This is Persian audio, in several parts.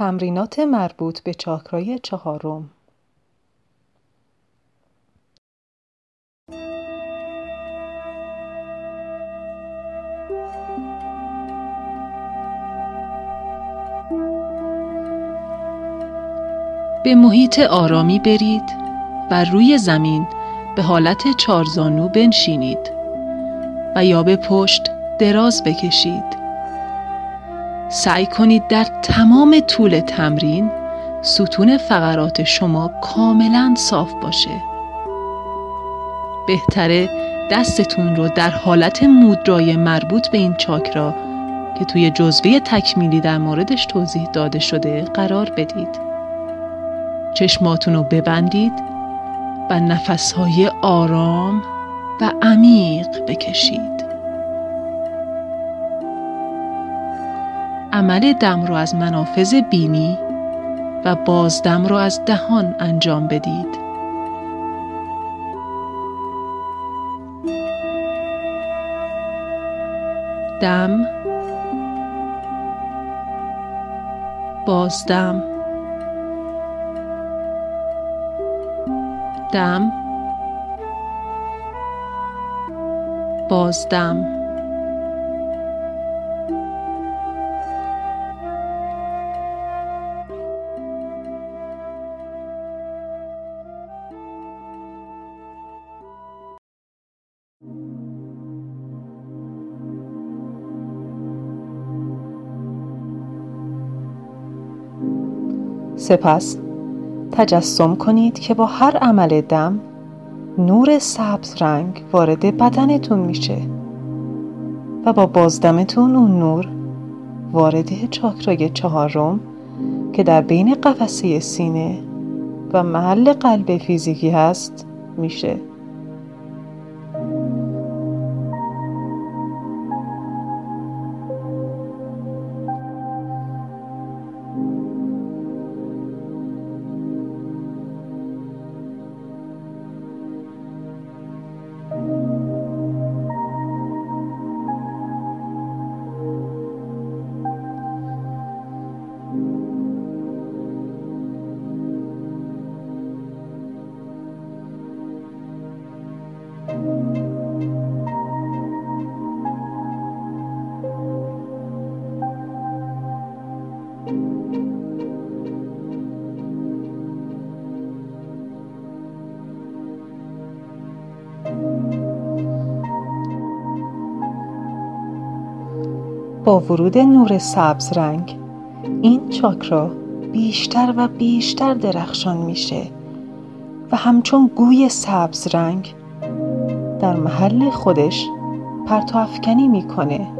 تمرینات مربوط به چاکرای چهارم. به محیط آرامی برید و روی زمین به حالت چارزانو بنشینید و یا به پشت دراز بکشید. سعی کنید در تمام طول تمرین ستون فقرات شما کاملا صاف باشه. بهتره دستتون رو در حالت مودرای مربوط به این چاکرا که توی جزوه تکمیلی در موردش توضیح داده شده قرار بدید. چشماتون رو ببندید و نفسهای آرام و عمیق بکشید. عمل دم رو از منافذ بینی و بازدم رو از دهان انجام بدید. دم بازدم دم. بازدم سپس تجسم کنید که با هر عمل دم نور سبز رنگ وارد بدنتون میشه و با بازدمتون اون نور وارد چاکرای چهارم که در بین قفسه سینه و محل قلب فیزیکی هست میشه. با ورود نور سبز رنگ این چاکرا بیشتر و بیشتر درخشان میشه و همچون گوی سبز رنگ در محل خودش پرتو افکنی می‌کنه.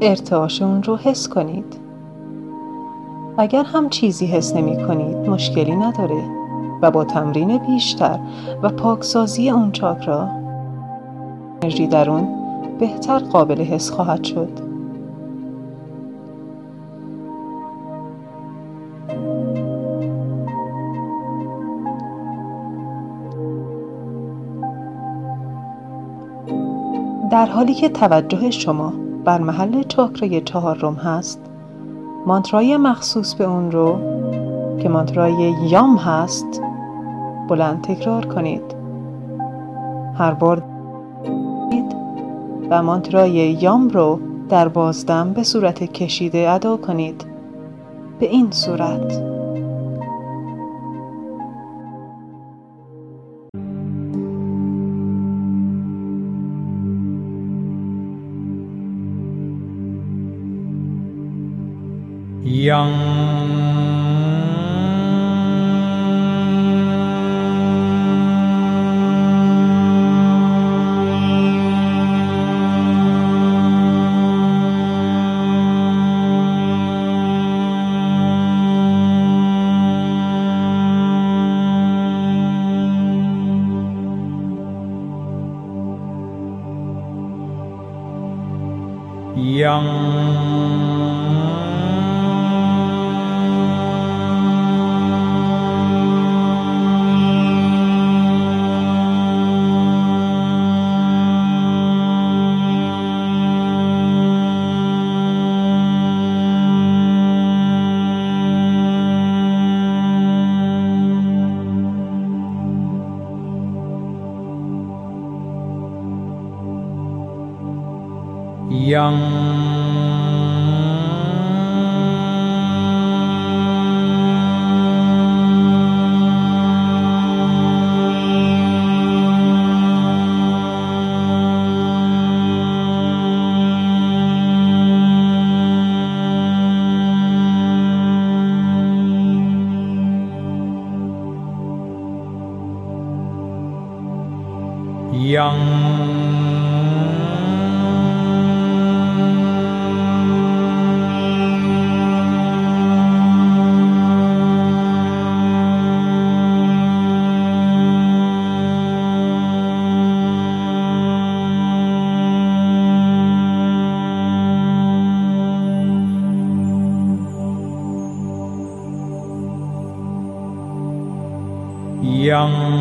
ارتعاش اون رو حس کنید. اگر هم چیزی حس نمی کنید مشکلی نداره و با تمرین بیشتر و پاکسازی اون چاکرا انرژی در اون بهتر قابل حس خواهد شد. در حالی که توجه شما بر محل چاکرای چهارم هست. مانترای مخصوص به اون رو که مانترای یام هست بلند تکرار کنید. هر بار و مانترای یام رو در بازدم به صورت کشیده ادا کنید. به این صورت. यं yang यम् dân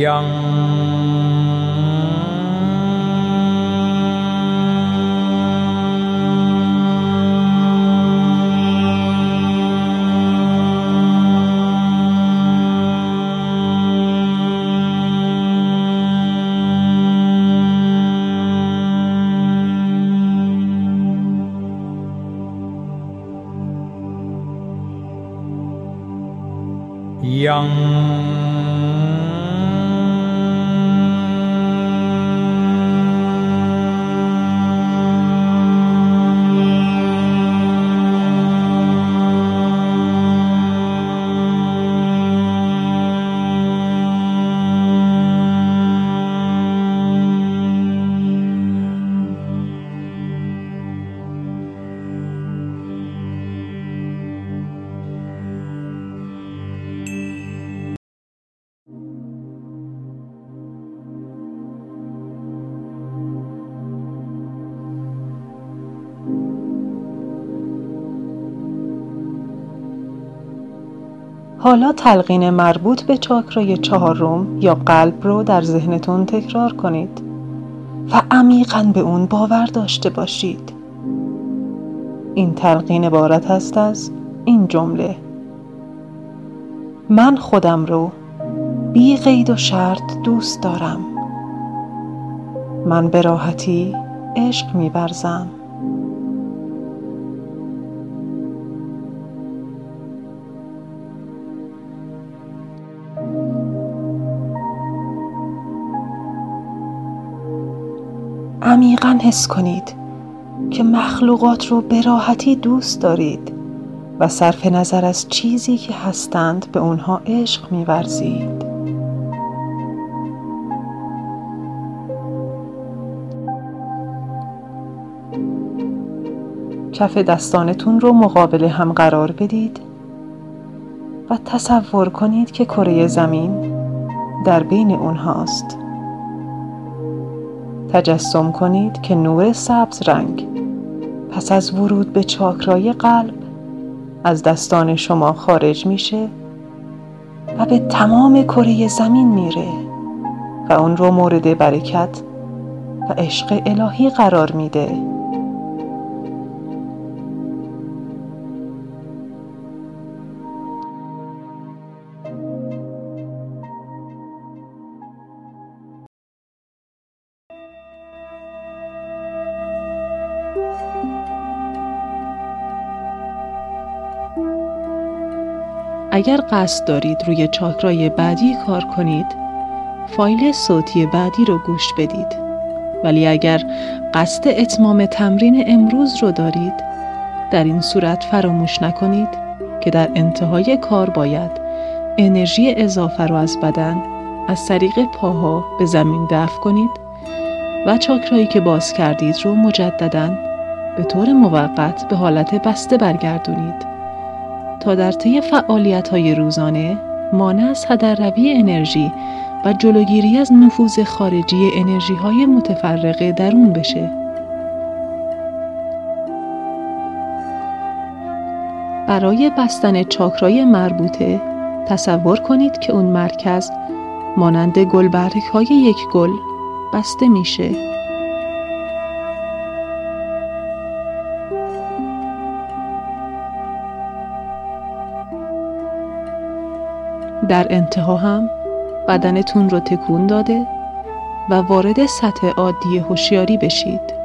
young 央。حالا تلقین مربوط به چاکرای چهارم یا قلب رو در ذهنتون تکرار کنید و عمیقا به اون باور داشته باشید. این تلقین عبارت است از این جمله. من خودم رو بی قید و شرط دوست دارم. من به راحتی عشق میورزم. حس کنید که مخلوقات رو به راحتی دوست دارید و صرف نظر از چیزی که هستند به اونها عشق میورزید. کف دستانتون رو مقابل هم قرار بدید و تصور کنید که کره زمین در بین اونهاست. تجسم کنید که نور سبز رنگ. پس از ورود به چاکرای قلب از دستان شما خارج میشه و به تمام کره زمین میره و اون رو مورد برکت و عشق الهی قرار میده. اگر قصد دارید روی چاکرای بعدی کار کنید فایل صوتی بعدی رو گوش بدید. ولی اگر قصد اتمام تمرین امروز رو دارید در این صورت فراموش نکنید که در انتهای کار باید انرژی اضافه رو از بدن از طریق پاها به زمین دفع کنید و چاکرایی که باز کردید رو مجددا به طور موقت به حالت بسته برگردونید. تا در طی فعالیت های روزانه مانع از هدرروی انرژی و جلوگیری از نفوذ خارجی انرژی های متفرقه درون بشه. برای بستن چاکرای مربوطه تصور کنید که اون مرکز مانند گلبرگ های یک گل بسته میشه. در انتها هم بدنتون رو تکون داده و وارد سطح عادی هوشیاری بشید.